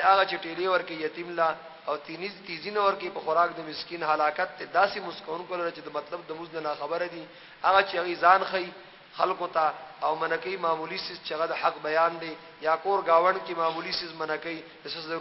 هغه چې ټیلی ورکی یتیم لا او تینیز تیزین ورکی په خوراک د مسکین حلاکت ته داسې مسکون کول چې د مطلب د موز نه خبره دي هغه چې غي ځان خي خلکو ته او منکی معمولی سیس چې هغه د حق بیان دی یا کور گاون کې معمولی سیس منکی د